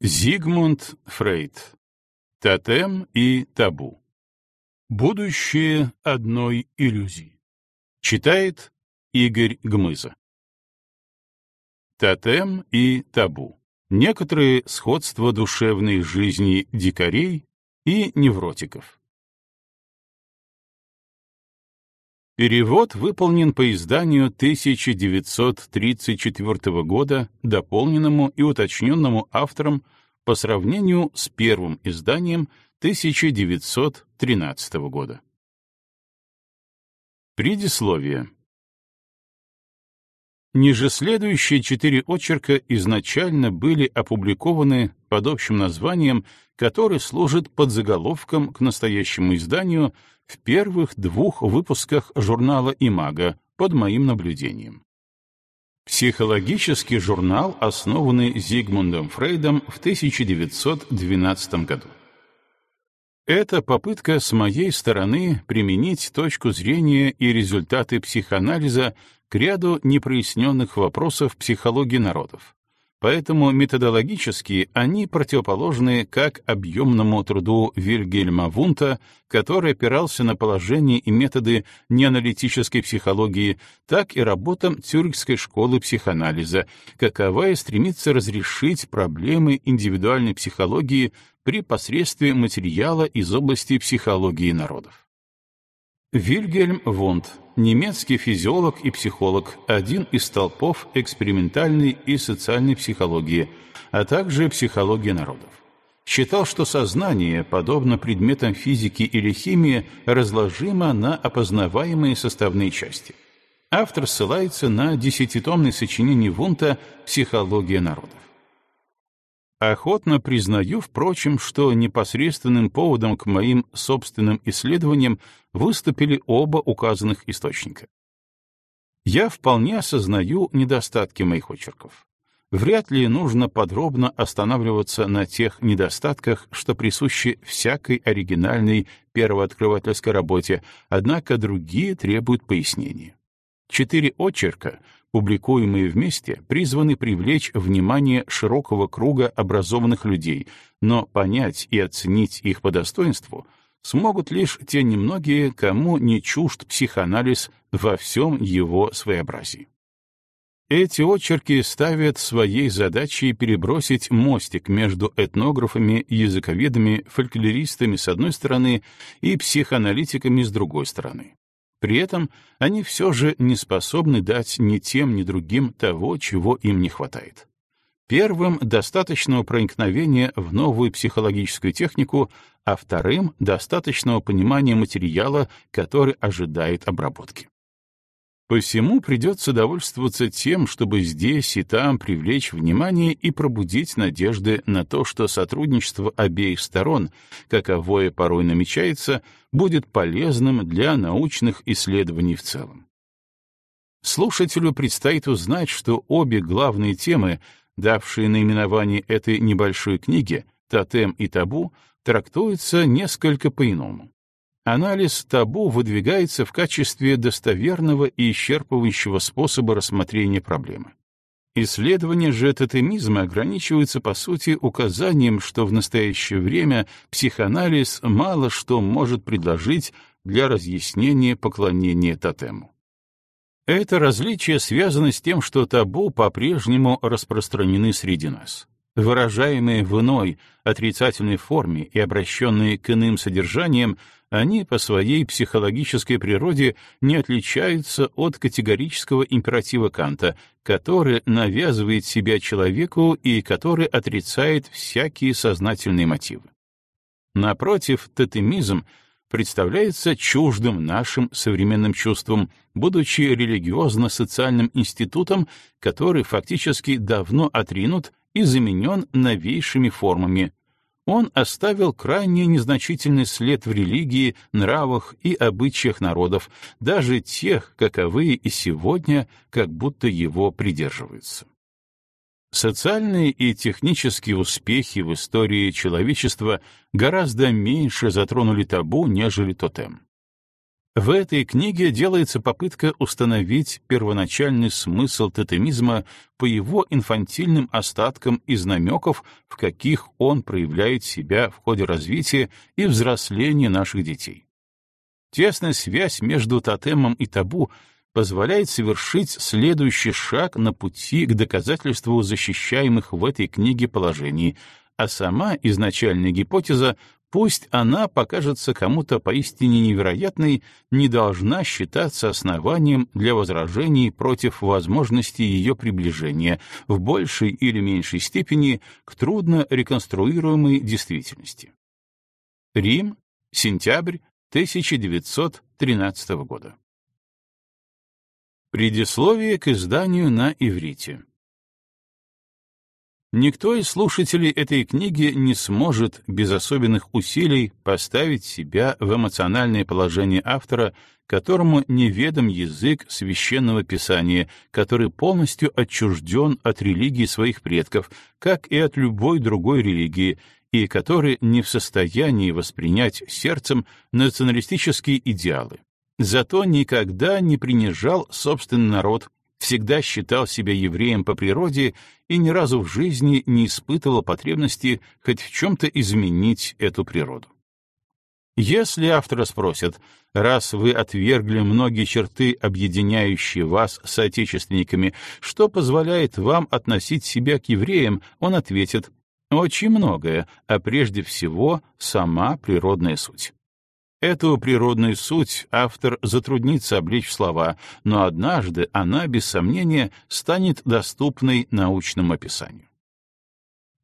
Зигмунд Фрейд. Тотем и табу. Будущее одной иллюзии. Читает Игорь Гмыза. Тотем и табу. Некоторые сходства душевной жизни дикарей и невротиков. Перевод выполнен по изданию 1934 года, дополненному и уточненному автором по сравнению с первым изданием 1913 года. Предисловие. Ниже следующие четыре очерка изначально были опубликованы под общим названием, который служит подзаголовком к настоящему изданию в первых двух выпусках журнала «Имага» под моим наблюдением. Психологический журнал, основанный Зигмундом Фрейдом в 1912 году. Это попытка с моей стороны применить точку зрения и результаты психоанализа к ряду непроясненных вопросов психологии народов, Поэтому методологически они противоположны как объемному труду Вильгельма Вунта, который опирался на положение и методы неаналитической психологии, так и работам Цюрихской школы психоанализа, каковая стремится разрешить проблемы индивидуальной психологии при посредстве материала из области психологии народов. Вильгельм Вунд, немецкий физиолог и психолог, один из столпов экспериментальной и социальной психологии, а также психологии народов. Считал, что сознание, подобно предметам физики или химии, разложимо на опознаваемые составные части. Автор ссылается на десятитомное сочинение Вунта «Психология народов». Охотно признаю, впрочем, что непосредственным поводом к моим собственным исследованиям выступили оба указанных источника. Я вполне осознаю недостатки моих очерков. Вряд ли нужно подробно останавливаться на тех недостатках, что присущи всякой оригинальной первооткрывательской работе, однако другие требуют пояснения. Четыре очерка — публикуемые вместе, призваны привлечь внимание широкого круга образованных людей, но понять и оценить их по достоинству смогут лишь те немногие, кому не чужд психоанализ во всем его своеобразии. Эти очерки ставят своей задачей перебросить мостик между этнографами, языковедами, фольклористами с одной стороны и психоаналитиками с другой стороны. При этом они все же не способны дать ни тем, ни другим того, чего им не хватает. Первым — достаточного проникновения в новую психологическую технику, а вторым — достаточного понимания материала, который ожидает обработки. Посему придется довольствоваться тем, чтобы здесь и там привлечь внимание и пробудить надежды на то, что сотрудничество обеих сторон, каковое порой намечается, будет полезным для научных исследований в целом. Слушателю предстоит узнать, что обе главные темы, давшие наименование этой небольшой книге, «Тотем и табу», трактуются несколько по-иному. Анализ табу выдвигается в качестве достоверного и исчерпывающего способа рассмотрения проблемы. Исследования же тотемизма ограничиваются, по сути, указанием, что в настоящее время психоанализ мало что может предложить для разъяснения поклонения тотему. Это различие связано с тем, что табу по-прежнему распространены среди нас выражаемые в иной, отрицательной форме и обращенные к иным содержаниям, они по своей психологической природе не отличаются от категорического императива Канта, который навязывает себя человеку и который отрицает всякие сознательные мотивы. Напротив, тотемизм представляется чуждым нашим современным чувствам, будучи религиозно-социальным институтом, который фактически давно отринут и заменен новейшими формами. Он оставил крайне незначительный след в религии, нравах и обычаях народов, даже тех, каковые и сегодня как будто его придерживаются. Социальные и технические успехи в истории человечества гораздо меньше затронули табу, нежели тотем. В этой книге делается попытка установить первоначальный смысл тотемизма по его инфантильным остаткам из намеков, в каких он проявляет себя в ходе развития и взросления наших детей. Тесная связь между тотемом и табу позволяет совершить следующий шаг на пути к доказательству защищаемых в этой книге положений, а сама изначальная гипотеза Пусть она покажется кому-то поистине невероятной, не должна считаться основанием для возражений против возможности ее приближения в большей или меньшей степени к трудно реконструируемой действительности. Рим, сентябрь 1913 года. Предисловие к изданию на иврите. Никто из слушателей этой книги не сможет без особенных усилий поставить себя в эмоциональное положение автора, которому неведом язык священного писания, который полностью отчужден от религии своих предков, как и от любой другой религии, и который не в состоянии воспринять сердцем националистические идеалы. Зато никогда не принижал собственный народ, всегда считал себя евреем по природе и ни разу в жизни не испытывал потребности хоть в чем-то изменить эту природу. Если автора спросят, раз вы отвергли многие черты, объединяющие вас с соотечественниками, что позволяет вам относить себя к евреям, он ответит, очень многое, а прежде всего сама природная суть. Эту природную суть автор затруднится облечь в слова, но однажды она, без сомнения, станет доступной научному описанию.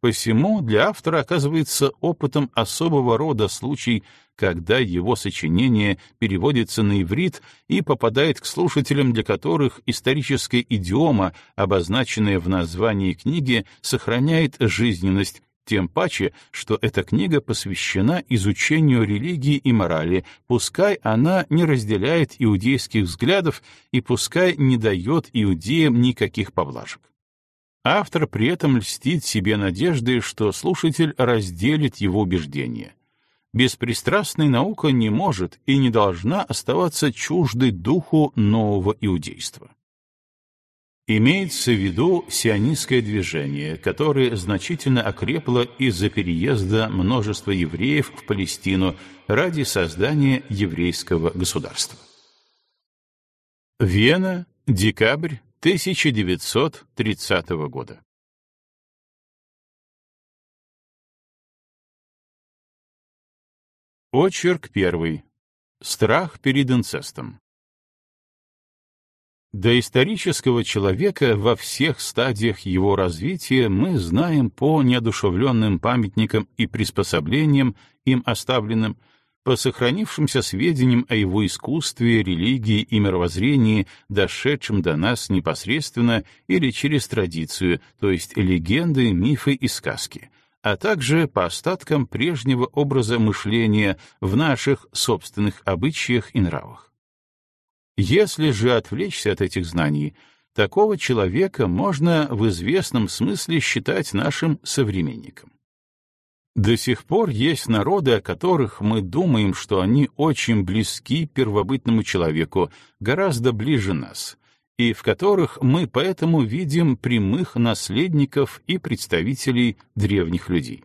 Посему для автора оказывается опытом особого рода случай, когда его сочинение переводится на иврит и попадает к слушателям, для которых историческая идиома, обозначенная в названии книги, сохраняет жизненность, тем паче, что эта книга посвящена изучению религии и морали, пускай она не разделяет иудейских взглядов и пускай не дает иудеям никаких поблажек. Автор при этом льстит себе надеждой, что слушатель разделит его убеждения. Беспристрастная наука не может и не должна оставаться чуждой духу нового иудейства. Имеется в виду сионистское движение, которое значительно окрепло из-за переезда множества евреев в Палестину ради создания еврейского государства. Вена, декабрь 1930 года. Очерк первый. Страх перед инцестом. Доисторического человека во всех стадиях его развития мы знаем по неодушевленным памятникам и приспособлениям, им оставленным, по сохранившимся сведениям о его искусстве, религии и мировоззрении, дошедшим до нас непосредственно или через традицию, то есть легенды, мифы и сказки, а также по остаткам прежнего образа мышления в наших собственных обычаях и нравах. Если же отвлечься от этих знаний, такого человека можно в известном смысле считать нашим современником. До сих пор есть народы, о которых мы думаем, что они очень близки первобытному человеку, гораздо ближе нас, и в которых мы поэтому видим прямых наследников и представителей древних людей.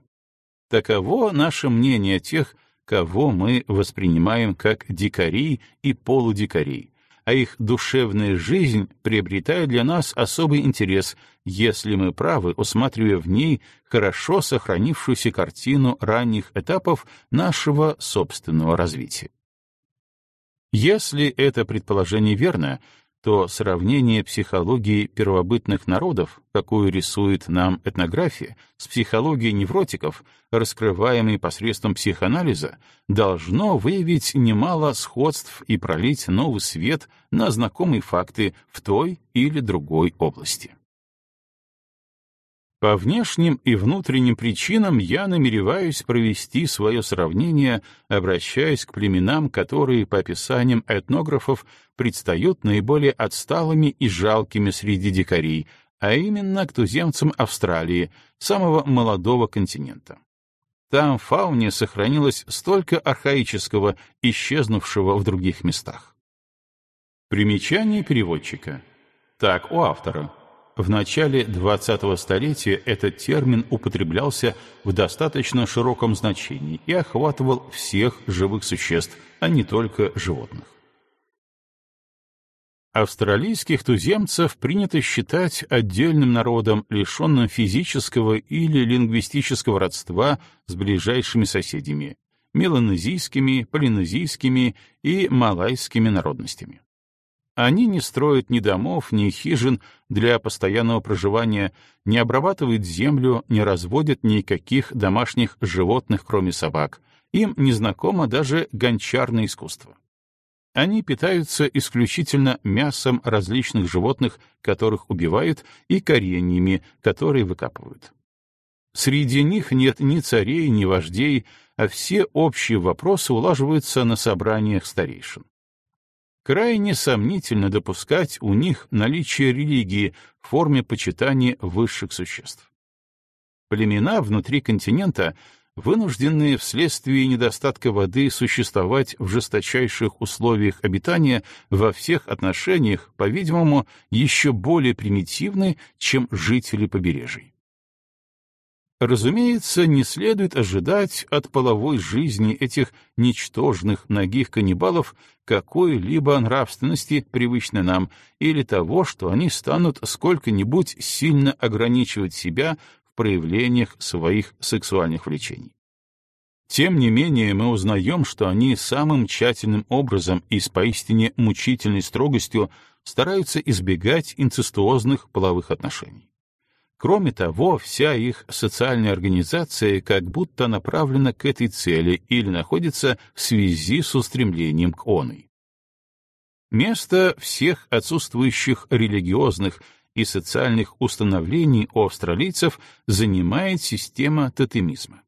Таково наше мнение тех, кого мы воспринимаем как дикарей и полудикарей, а их душевная жизнь приобретает для нас особый интерес, если мы правы, усматривая в ней хорошо сохранившуюся картину ранних этапов нашего собственного развития. Если это предположение верно, то сравнение психологии первобытных народов, какую рисует нам этнография, с психологией невротиков, раскрываемой посредством психоанализа, должно выявить немало сходств и пролить новый свет на знакомые факты в той или другой области. По внешним и внутренним причинам я намереваюсь провести свое сравнение, обращаясь к племенам, которые, по описаниям этнографов, предстают наиболее отсталыми и жалкими среди дикарей, а именно к туземцам Австралии, самого молодого континента. Там в фауне сохранилось столько архаического, исчезнувшего в других местах. Примечание переводчика. Так у автора. В начале 20-го столетия этот термин употреблялся в достаточно широком значении и охватывал всех живых существ, а не только животных. Австралийских туземцев принято считать отдельным народом, лишенным физического или лингвистического родства с ближайшими соседями — меланезийскими, полинезийскими и малайскими народностями. Они не строят ни домов, ни хижин для постоянного проживания, не обрабатывают землю, не разводят никаких домашних животных, кроме собак. Им не знакомо даже гончарное искусство. Они питаются исключительно мясом различных животных, которых убивают, и кореньями, которые выкапывают. Среди них нет ни царей, ни вождей, а все общие вопросы улаживаются на собраниях старейшин. Крайне сомнительно допускать у них наличие религии в форме почитания высших существ. Племена внутри континента вынужденные вследствие недостатка воды существовать в жесточайших условиях обитания во всех отношениях, по-видимому, еще более примитивны, чем жители побережий. Разумеется, не следует ожидать от половой жизни этих ничтожных ногих каннибалов какой-либо нравственности, привычной нам, или того, что они станут сколько-нибудь сильно ограничивать себя проявлениях своих сексуальных влечений. Тем не менее, мы узнаем, что они самым тщательным образом и с поистине мучительной строгостью стараются избегать инцестуозных половых отношений. Кроме того, вся их социальная организация как будто направлена к этой цели или находится в связи с устремлением к оной. Место всех отсутствующих религиозных и социальных установлений у австралийцев занимает система тотемизма.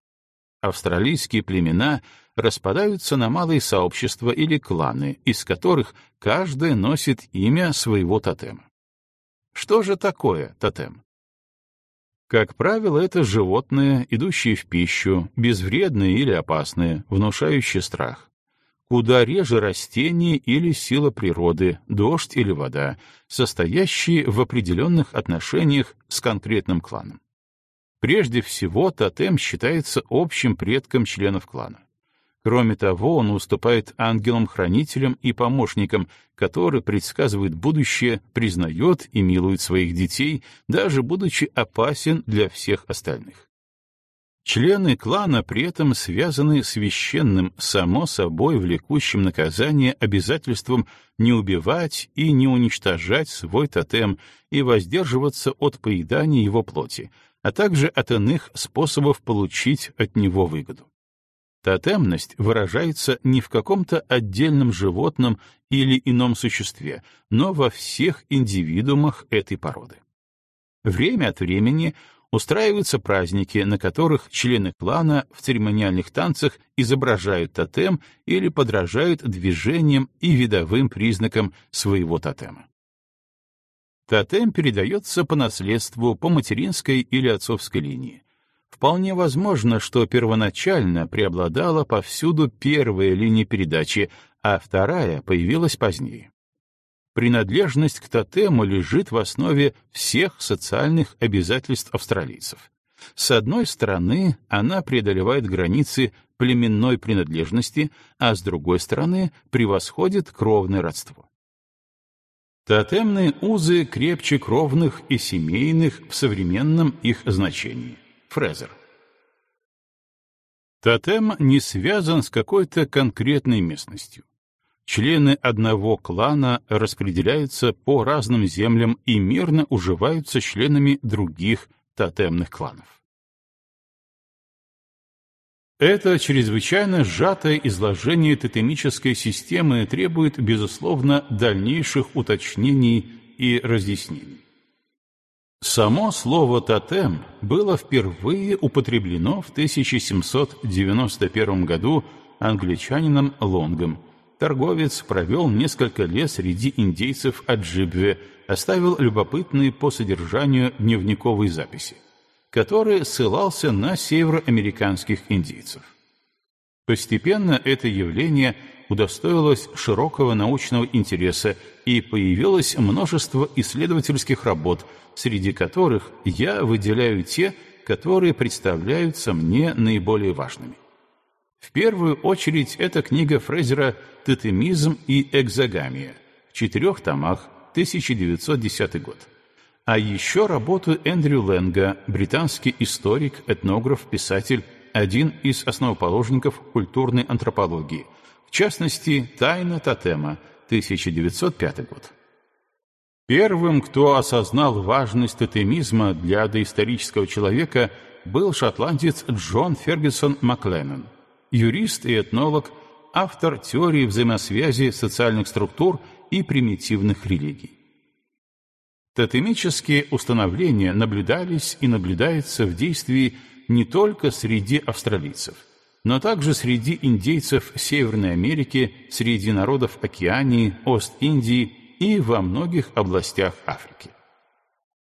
Австралийские племена распадаются на малые сообщества или кланы, из которых каждое носит имя своего тотема. Что же такое тотем? Как правило, это животное, идущее в пищу, безвредное или опасное, внушающее страх куда реже растение или сила природы, дождь или вода, состоящие в определенных отношениях с конкретным кланом. Прежде всего, тотем считается общим предком членов клана. Кроме того, он уступает ангелам-хранителям и помощникам, которые предсказывают будущее, признает и милует своих детей, даже будучи опасен для всех остальных. Члены клана при этом связаны священным, само собой влекущим наказание обязательством не убивать и не уничтожать свой тотем и воздерживаться от поедания его плоти, а также от иных способов получить от него выгоду. Тотемность выражается не в каком-то отдельном животном или ином существе, но во всех индивидуумах этой породы. Время от времени Устраиваются праздники, на которых члены клана в церемониальных танцах изображают тотем или подражают движениям и видовым признакам своего тотема. Тотем передается по наследству по материнской или отцовской линии. Вполне возможно, что первоначально преобладала повсюду первая линия передачи, а вторая появилась позднее. Принадлежность к тотему лежит в основе всех социальных обязательств австралийцев. С одной стороны, она преодолевает границы племенной принадлежности, а с другой стороны, превосходит кровное родство. Тотемные узы крепче кровных и семейных в современном их значении. Фрезер. Тотем не связан с какой-то конкретной местностью. Члены одного клана распределяются по разным землям и мирно уживаются членами других тотемных кланов. Это чрезвычайно сжатое изложение тотемической системы требует, безусловно, дальнейших уточнений и разъяснений. Само слово «тотем» было впервые употреблено в 1791 году англичанином Лонгом – Торговец провел несколько лет среди индейцев Аджибве, оставил любопытные по содержанию дневниковые записи. который ссылался на североамериканских индейцев. Постепенно это явление удостоилось широкого научного интереса и появилось множество исследовательских работ, среди которых я выделяю те, которые представляются мне наиболее важными. В первую очередь это книга Фрезера «Тотемизм и экзогамия» в четырех томах, 1910 год. А еще работу Эндрю Лэнга, британский историк, этнограф, писатель, один из основоположников культурной антропологии, в частности, «Тайна тотема», 1905 год. Первым, кто осознал важность тотемизма для доисторического человека, был шотландец Джон Фергюсон Макленнон, юрист и этнолог, автор теории взаимосвязи социальных структур и примитивных религий. Тотемические установления наблюдались и наблюдаются в действии не только среди австралийцев, но также среди индейцев Северной Америки, среди народов Океании, Ост-Индии и во многих областях Африки.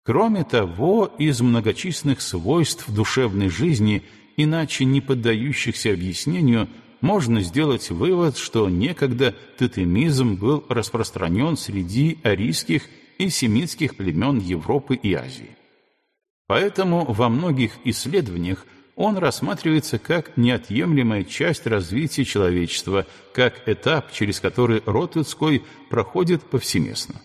Кроме того, из многочисленных свойств душевной жизни, иначе не поддающихся объяснению, можно сделать вывод, что некогда тотемизм был распространен среди арийских и семитских племен Европы и Азии. Поэтому во многих исследованиях он рассматривается как неотъемлемая часть развития человечества, как этап, через который род людской проходит повсеместно.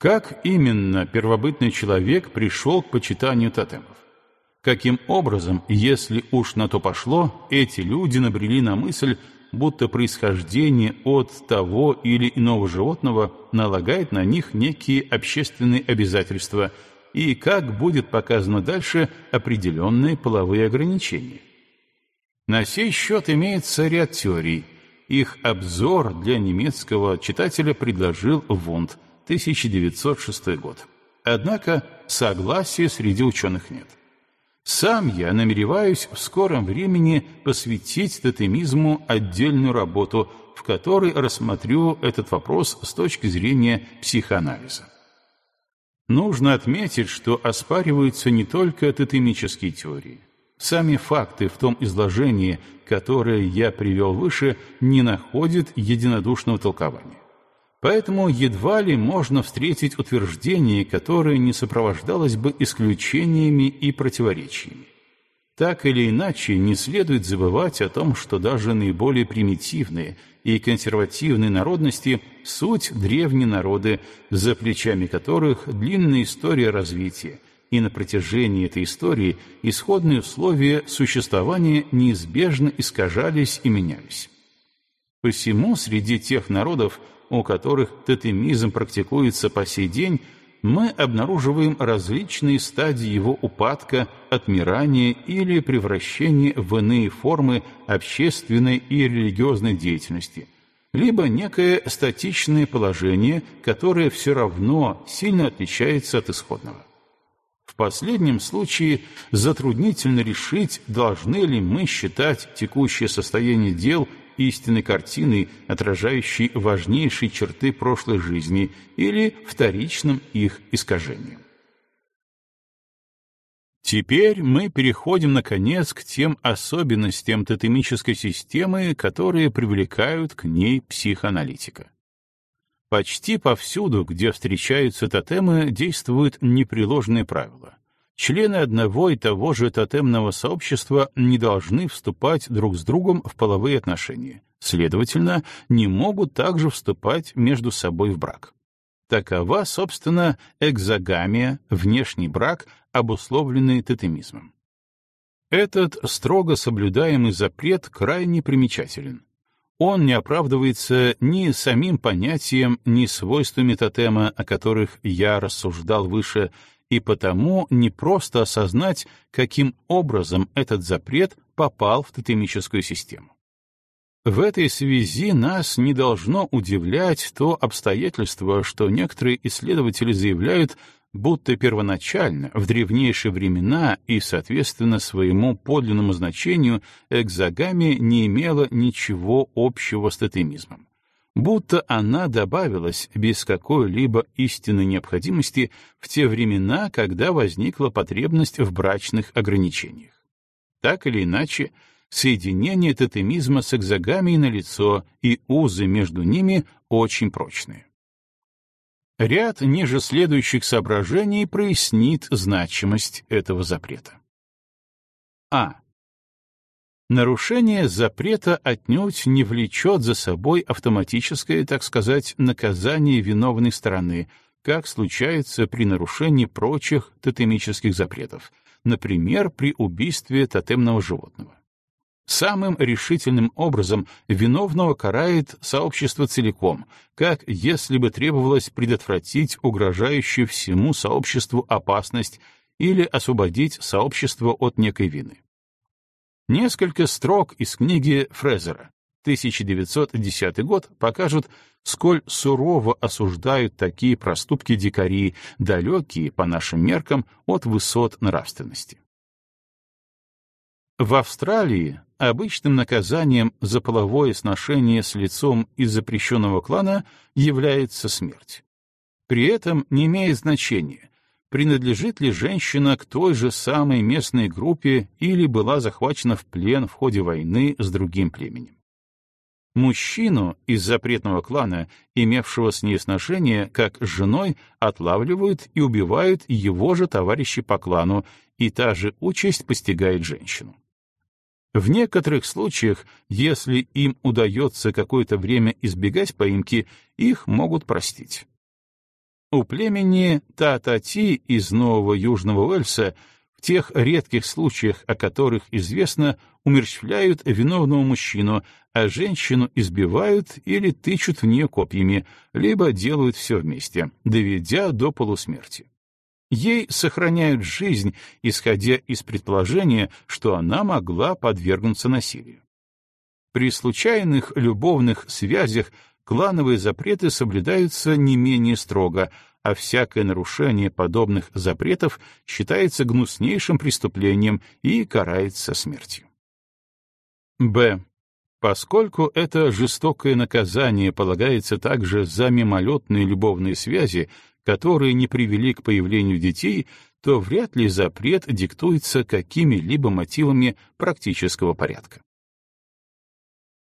Как именно первобытный человек пришел к почитанию тотемов? Каким образом, если уж на то пошло, эти люди набрели на мысль, будто происхождение от того или иного животного налагает на них некие общественные обязательства – и, как будет показано дальше, определенные половые ограничения. На сей счет имеется ряд теорий. Их обзор для немецкого читателя предложил Вунд, 1906 год. Однако согласия среди ученых нет. Сам я намереваюсь в скором времени посвятить тотемизму отдельную работу, в которой рассмотрю этот вопрос с точки зрения психоанализа. Нужно отметить, что оспариваются не только тотемические теории. Сами факты в том изложении, которое я привел выше, не находят единодушного толкования. Поэтому едва ли можно встретить утверждение, которое не сопровождалось бы исключениями и противоречиями. Так или иначе, не следует забывать о том, что даже наиболее примитивные и консервативные народности – суть древние народы, за плечами которых длинная история развития, и на протяжении этой истории исходные условия существования неизбежно искажались и менялись. Посему среди тех народов, у которых тотемизм практикуется по сей день, мы обнаруживаем различные стадии его упадка, отмирания или превращения в иные формы общественной и религиозной деятельности, либо некое статичное положение, которое все равно сильно отличается от исходного. В последнем случае затруднительно решить, должны ли мы считать текущее состояние дел истинной картиной, отражающей важнейшие черты прошлой жизни, или вторичным их искажением. Теперь мы переходим, наконец, к тем особенностям тотемической системы, которые привлекают к ней психоаналитика. Почти повсюду, где встречаются тотемы, действуют непреложные правила. Члены одного и того же тотемного сообщества не должны вступать друг с другом в половые отношения, следовательно, не могут также вступать между собой в брак. Такова, собственно, экзогамия, внешний брак, обусловленный тотемизмом. Этот строго соблюдаемый запрет крайне примечателен. Он не оправдывается ни самим понятием, ни свойствами тотема, о которых я рассуждал выше, и потому не просто осознать, каким образом этот запрет попал в тотемическую систему. В этой связи нас не должно удивлять то обстоятельство, что некоторые исследователи заявляют, будто первоначально, в древнейшие времена и, соответственно, своему подлинному значению, экзогамия не имела ничего общего с тотемизмом. Будто она добавилась без какой-либо истинной необходимости в те времена, когда возникла потребность в брачных ограничениях. Так или иначе, соединение тотемизма с экзогамией налицо, и узы между ними очень прочные. Ряд ниже следующих соображений прояснит значимость этого запрета. А. Нарушение запрета отнюдь не влечет за собой автоматическое, так сказать, наказание виновной стороны, как случается при нарушении прочих тотемических запретов, например, при убийстве тотемного животного. Самым решительным образом виновного карает сообщество целиком, как если бы требовалось предотвратить угрожающую всему сообществу опасность или освободить сообщество от некой вины. Несколько строк из книги Фрезера 1910 год покажут, сколь сурово осуждают такие проступки дикари, далекие, по нашим меркам, от высот нравственности. В Австралии обычным наказанием за половое сношение с лицом из запрещенного клана является смерть. При этом не имеет значения, принадлежит ли женщина к той же самой местной группе или была захвачена в плен в ходе войны с другим племенем. Мужчину из запретного клана, имевшего с ней сношение, как с женой, отлавливают и убивают его же товарищи по клану, и та же участь постигает женщину. В некоторых случаях, если им удается какое-то время избегать поимки, их могут простить. У племени Татати из Нового Южного Уэльса в тех редких случаях, о которых известно, умерщвляют виновного мужчину, а женщину избивают или тычут в нее копьями, либо делают все вместе, доведя до полусмерти. Ей сохраняют жизнь, исходя из предположения, что она могла подвергнуться насилию. При случайных любовных связях клановые запреты соблюдаются не менее строго, а всякое нарушение подобных запретов считается гнуснейшим преступлением и карается смертью. Б. Поскольку это жестокое наказание полагается также за мимолетные любовные связи, которые не привели к появлению детей, то вряд ли запрет диктуется какими-либо мотивами практического порядка.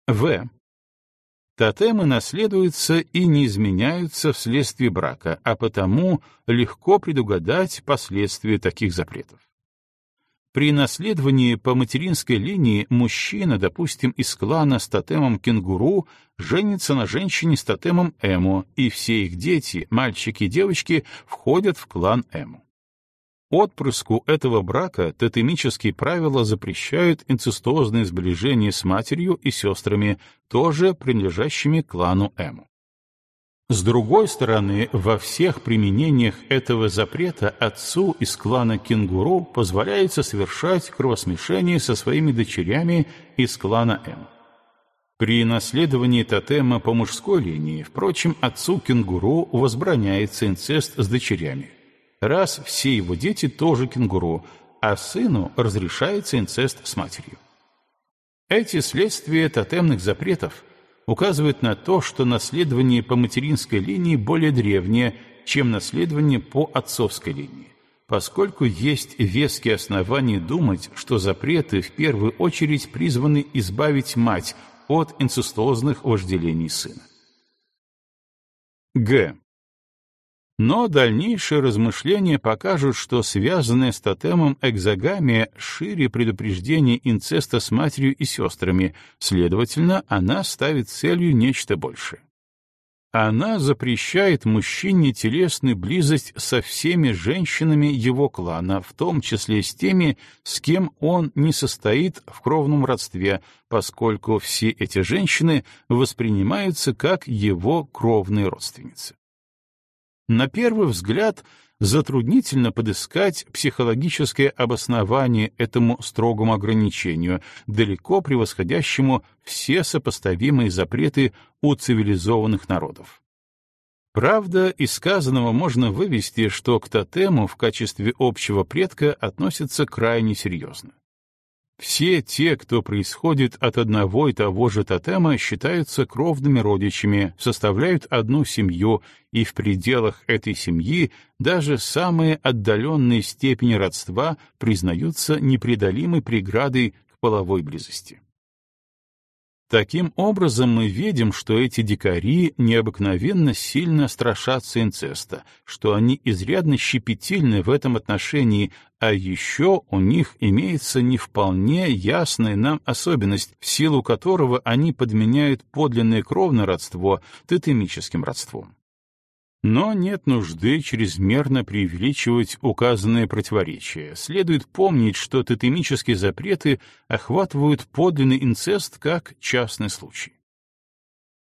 В. Тотемы наследуются и не изменяются вследствие брака, а потому легко предугадать последствия таких запретов. При наследовании по материнской линии мужчина, допустим, из клана с тотемом кенгуру, женится на женщине с тотемом эму, и все их дети, мальчики и девочки, входят в клан эму. Отпрыску этого брака тотемические правила запрещают инцестуозные сближения с матерью и сестрами, тоже принадлежащими клану Эму. С другой стороны, во всех применениях этого запрета отцу из клана кенгуру позволяется совершать кровосмешение со своими дочерями из клана М. При наследовании тотема по мужской линии, впрочем, отцу кенгуру возбраняется инцест с дочерями раз все его дети тоже кенгуру, а сыну разрешается инцест с матерью. Эти следствия тотемных запретов указывают на то, что наследование по материнской линии более древнее, чем наследование по отцовской линии, поскольку есть веские основания думать, что запреты в первую очередь призваны избавить мать от инцестуозных вожделений сына. Г. Но дальнейшие размышления покажут, что связанная с тотемом экзогамия шире предупреждения инцеста с матерью и сестрами, следовательно, она ставит целью нечто большее. Она запрещает мужчине телесную близость со всеми женщинами его клана, в том числе с теми, с кем он не состоит в кровном родстве, поскольку все эти женщины воспринимаются как его кровные родственницы. На первый взгляд, затруднительно подыскать психологическое обоснование этому строгому ограничению, далеко превосходящему все сопоставимые запреты у цивилизованных народов. Правда, из сказанного можно вывести, что к тотему в качестве общего предка относятся крайне серьезно. Все те, кто происходит от одного и того же тотема, считаются кровными родичами, составляют одну семью, и в пределах этой семьи даже самые отдаленные степени родства признаются непреодолимой преградой к половой близости. Таким образом, мы видим, что эти дикари необыкновенно сильно страшатся инцеста, что они изрядно щепетильны в этом отношении, а еще у них имеется не вполне ясная нам особенность, в силу которого они подменяют подлинное кровное родство тотемическим родством. Но нет нужды чрезмерно преувеличивать указанные противоречия. Следует помнить, что тотемические запреты охватывают подлинный инцест как частный случай.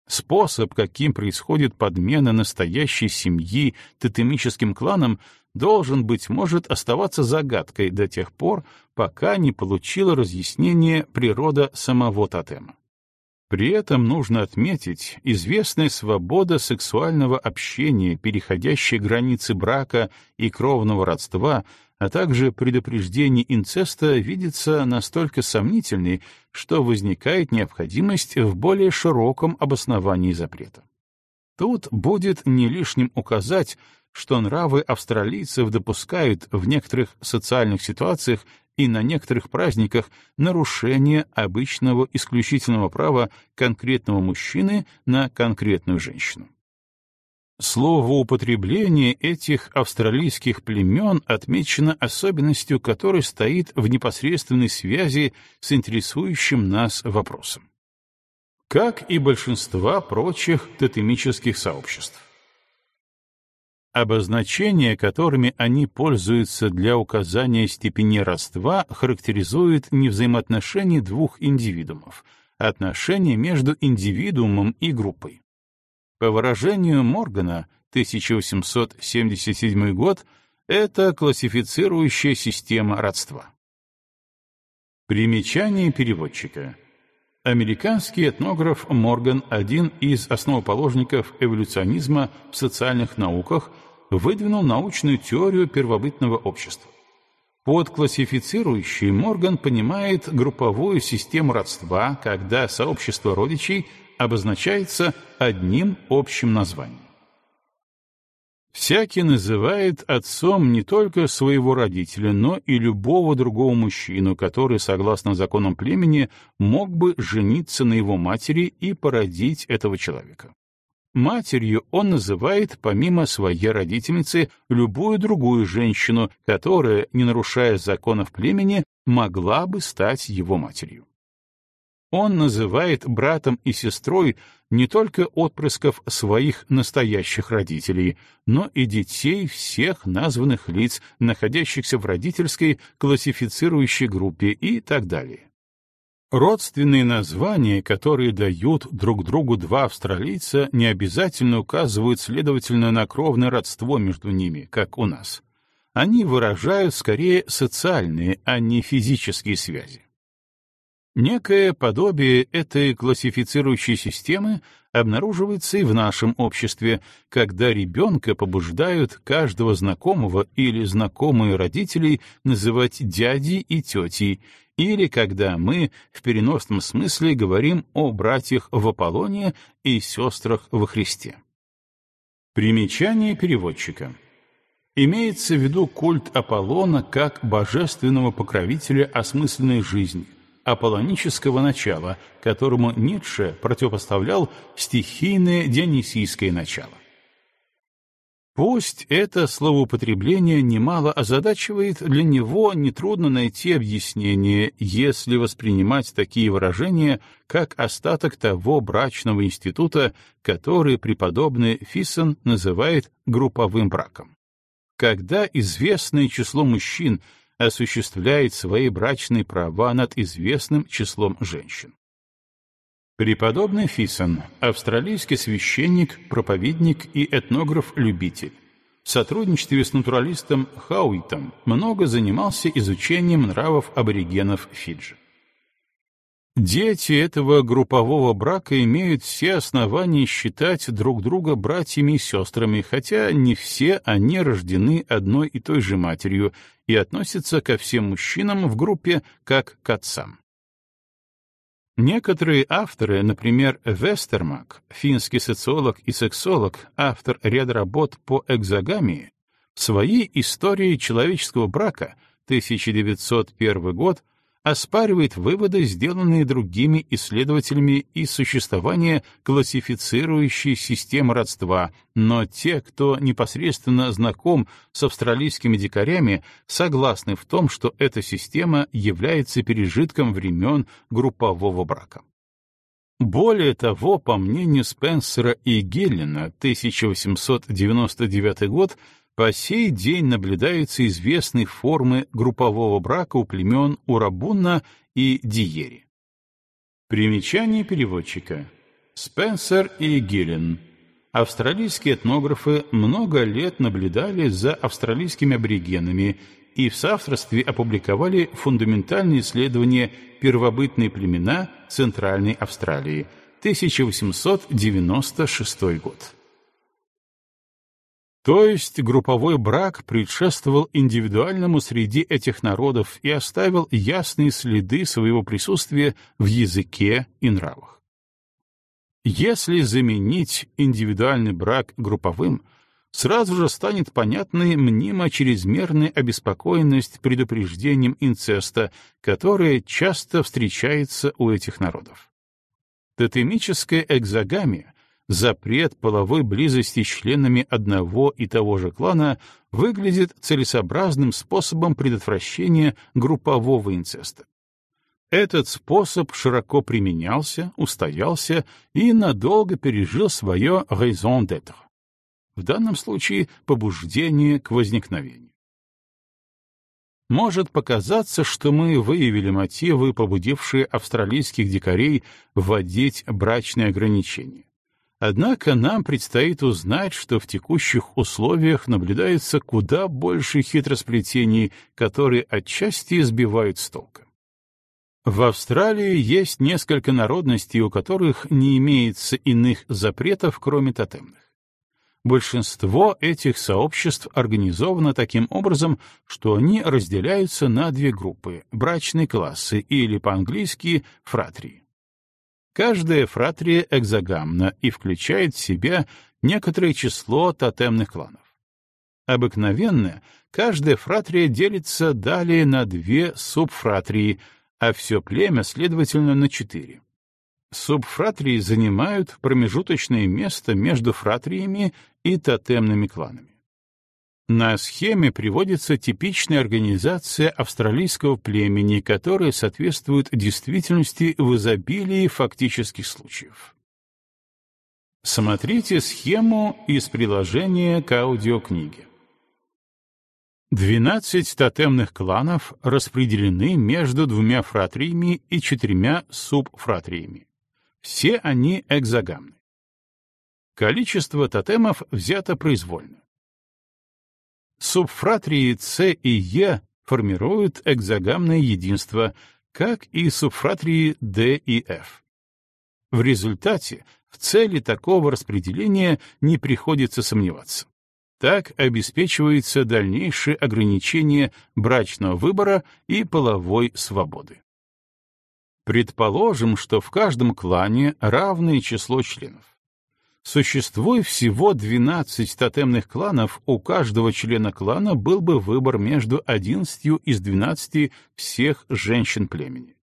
Способ, каким происходит подмена настоящей семьи тотемическим кланом, должен, быть может, оставаться загадкой до тех пор, пока не получила разъяснение природа самого тотема. При этом нужно отметить, известная свобода сексуального общения, переходящая границы брака и кровного родства, а также предупреждение инцеста видится настолько сомнительной, что возникает необходимость в более широком обосновании запрета. Тут будет не лишним указать, что нравы австралийцев допускают в некоторых социальных ситуациях и на некоторых праздниках нарушение обычного исключительного права конкретного мужчины на конкретную женщину. Словоупотребление этих австралийских племен отмечено особенностью, которая стоит в непосредственной связи с интересующим нас вопросом. Как и большинства прочих тотемических сообществ. Обозначения, которыми они пользуются для указания степени родства, характеризуют не взаимоотношения двух индивидуумов, а отношения между индивидуумом и группой. По выражению Моргана, 1877 год, это классифицирующая система родства. Примечание переводчика. Американский этнограф Морган — один из основоположников эволюционизма в социальных науках — выдвинул научную теорию первобытного общества. Под классифицирующей Морган понимает групповую систему родства, когда сообщество родичей обозначается одним общим названием. Всякий называет отцом не только своего родителя, но и любого другого мужчину, который, согласно законам племени, мог бы жениться на его матери и породить этого человека. Матерью он называет, помимо своей родительницы, любую другую женщину, которая, не нарушая законов племени, могла бы стать его матерью. Он называет братом и сестрой не только отпрысков своих настоящих родителей, но и детей всех названных лиц, находящихся в родительской классифицирующей группе и так далее. Родственные названия, которые дают друг другу два австралийца, не обязательно указывают, следовательно, на кровное родство между ними, как у нас. Они выражают скорее социальные, а не физические связи. Некое подобие этой классифицирующей системы обнаруживается и в нашем обществе, когда ребенка побуждают каждого знакомого или знакомые родителей называть дядей и тетей, или когда мы в переносном смысле говорим о братьях в Аполлоне и сестрах во Христе. Примечание переводчика. Имеется в виду культ Аполлона как божественного покровителя осмысленной жизни, аполлонического начала, которому Ницше противопоставлял стихийное дионисийское начало. Пусть это словоупотребление немало озадачивает, для него нетрудно найти объяснение, если воспринимать такие выражения как остаток того брачного института, который преподобный Фиссон называет групповым браком. Когда известное число мужчин осуществляет свои брачные права над известным числом женщин. Преподобный Фисон, австралийский священник, проповедник и этнограф-любитель. В сотрудничестве с натуралистом Хауитом много занимался изучением нравов аборигенов Фиджи. Дети этого группового брака имеют все основания считать друг друга братьями и сестрами, хотя не все они рождены одной и той же матерью и относятся ко всем мужчинам в группе как к отцам. Некоторые авторы, например, Вестермак, финский социолог и сексолог, автор ряда работ по экзогамии, в своей истории человеческого брака 1901 год оспаривает выводы, сделанные другими исследователями и существование классифицирующей системы родства, но те, кто непосредственно знаком с австралийскими дикарями, согласны в том, что эта система является пережитком времен группового брака. Более того, по мнению Спенсера и Геллина, 1899 год по сей день наблюдаются известные формы группового брака у племен Урабунна и Диери. Примечание переводчика. Спенсер и Гиллен. Австралийские этнографы много лет наблюдали за австралийскими аборигенами и в соавторстве опубликовали фундаментальные исследования «Первобытные племена Центральной Австралии», 1896 год. То есть групповой брак предшествовал индивидуальному среди этих народов и оставил ясные следы своего присутствия в языке и нравах. Если заменить индивидуальный брак групповым, сразу же станет понятной мнимо чрезмерная обеспокоенность предупреждением инцеста, которая часто встречается у этих народов. Тотемическая экзогамия запрет половой близости с членами одного и того же клана выглядит целесообразным способом предотвращения группового инцеста. Этот способ широко применялся, устоялся и надолго пережил свое raison d'être. В данном случае побуждение к возникновению. Может показаться, что мы выявили мотивы, побудившие австралийских дикарей вводить брачные ограничения. Однако нам предстоит узнать, что в текущих условиях наблюдается куда больше хитросплетений, которые отчасти сбивают с толка. В Австралии есть несколько народностей, у которых не имеется иных запретов, кроме тотемных. Большинство этих сообществ организовано таким образом, что они разделяются на две группы — брачные классы или по-английски «фратрии». Каждая фратрия экзогамна и включает в себя некоторое число тотемных кланов. Обыкновенно каждая фратрия делится далее на две субфратрии, а все племя, следовательно, на четыре. Субфратрии занимают промежуточное место между фратриями и тотемными кланами. На схеме приводится типичная организация австралийского племени, которая соответствует действительности в изобилии фактических случаев. Смотрите схему из приложения к аудиокниге. 12 тотемных кланов распределены между двумя фратриями и четырьмя субфратриями. Все они экзогамны. Количество тотемов взято произвольно. Субфратрии С и Е формируют экзогамное единство, как и субфратрии D и F. В результате в цели такого распределения не приходится сомневаться. Так обеспечивается дальнейшее ограничение брачного выбора и половой свободы. Предположим, что в каждом клане равное число членов. Существует всего 12 тотемных кланов, у каждого члена клана был бы выбор между 11 из 12 всех женщин племени.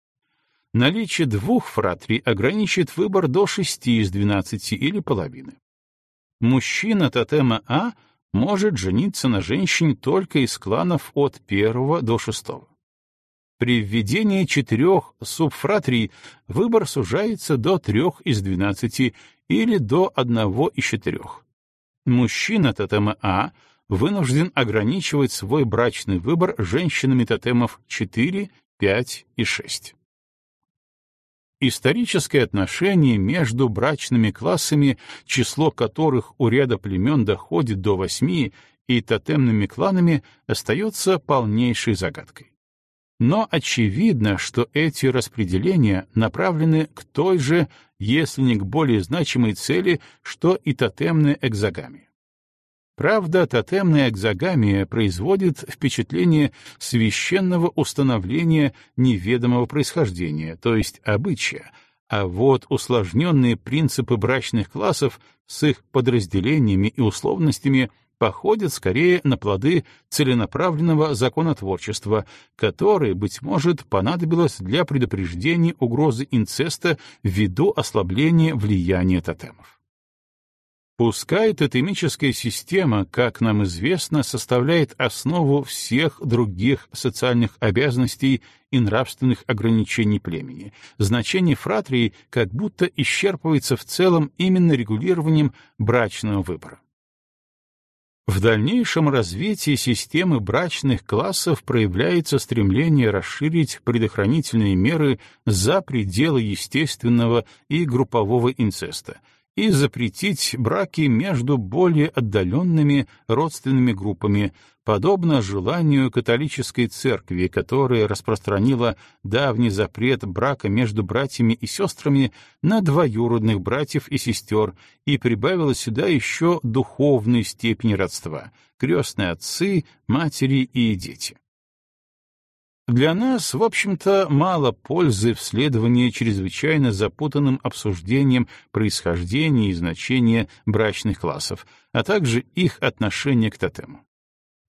Наличие двух фратрий ограничит выбор до 6 из 12 или половины. Мужчина тотема А может жениться на женщине только из кланов от 1 до 6. При введении четырех субфратрий выбор сужается до трех из двенадцати или до одного из четырех. Мужчина тотема А вынужден ограничивать свой брачный выбор женщинами тотемов 4, 5 и 6. Историческое отношение между брачными классами, число которых у ряда племен доходит до восьми, и тотемными кланами остается полнейшей загадкой. Но очевидно, что эти распределения направлены к той же, если не к более значимой цели, что и тотемная экзогамия. Правда, тотемная экзогамия производит впечатление священного установления неведомого происхождения, то есть обычая, а вот усложненные принципы брачных классов с их подразделениями и условностями походят скорее на плоды целенаправленного законотворчества, которое, быть может, понадобилось для предупреждения угрозы инцеста ввиду ослабления влияния тотемов. Пускай тотемическая система, как нам известно, составляет основу всех других социальных обязанностей и нравственных ограничений племени, значение фратрии как будто исчерпывается в целом именно регулированием брачного выбора. В дальнейшем развитии системы брачных классов проявляется стремление расширить предохранительные меры за пределы естественного и группового инцеста и запретить браки между более отдаленными родственными группами, подобно желанию католической церкви, которая распространила давний запрет брака между братьями и сестрами на двоюродных братьев и сестер и прибавила сюда еще духовную степень родства — крестные отцы, матери и дети. Для нас, в общем-то, мало пользы в следовании чрезвычайно запутанным обсуждением происхождения и значения брачных классов, а также их отношения к тотему.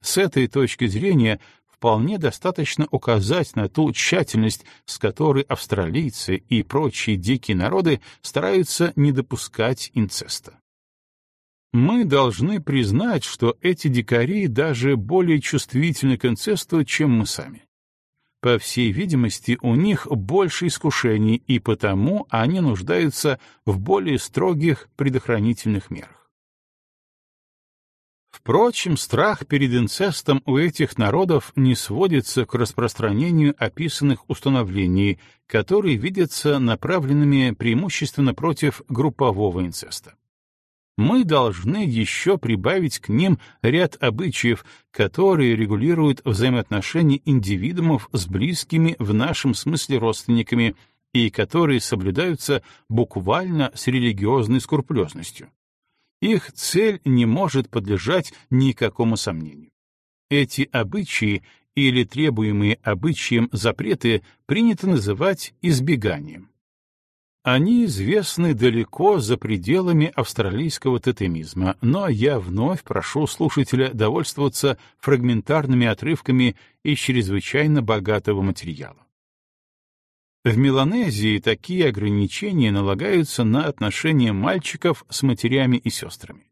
С этой точки зрения вполне достаточно указать на ту тщательность, с которой австралийцы и прочие дикие народы стараются не допускать инцеста. Мы должны признать, что эти дикари даже более чувствительны к инцесту, чем мы сами. По всей видимости, у них больше искушений, и потому они нуждаются в более строгих предохранительных мерах. Впрочем, страх перед инцестом у этих народов не сводится к распространению описанных установлений, которые видятся направленными преимущественно против группового инцеста. Мы должны еще прибавить к ним ряд обычаев, которые регулируют взаимоотношения индивидуумов с близкими в нашем смысле родственниками и которые соблюдаются буквально с религиозной скрупулезностью. Их цель не может подлежать никакому сомнению. Эти обычаи или требуемые обычаем запреты принято называть избеганием. Они известны далеко за пределами австралийского тотемизма, но я вновь прошу слушателя довольствоваться фрагментарными отрывками из чрезвычайно богатого материала. В Меланезии такие ограничения налагаются на отношения мальчиков с матерями и сестрами.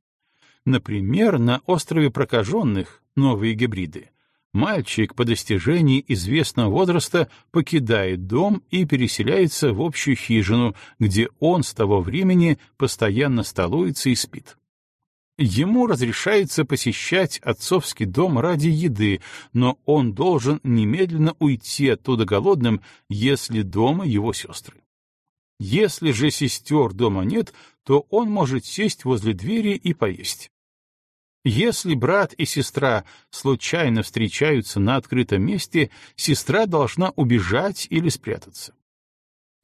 Например, на острове прокаженных, новые гибриды, мальчик по достижении известного возраста покидает дом и переселяется в общую хижину, где он с того времени постоянно столуется и спит. Ему разрешается посещать отцовский дом ради еды, но он должен немедленно уйти оттуда голодным, если дома его сестры. Если же сестер дома нет, то он может сесть возле двери и поесть. Если брат и сестра случайно встречаются на открытом месте, сестра должна убежать или спрятаться.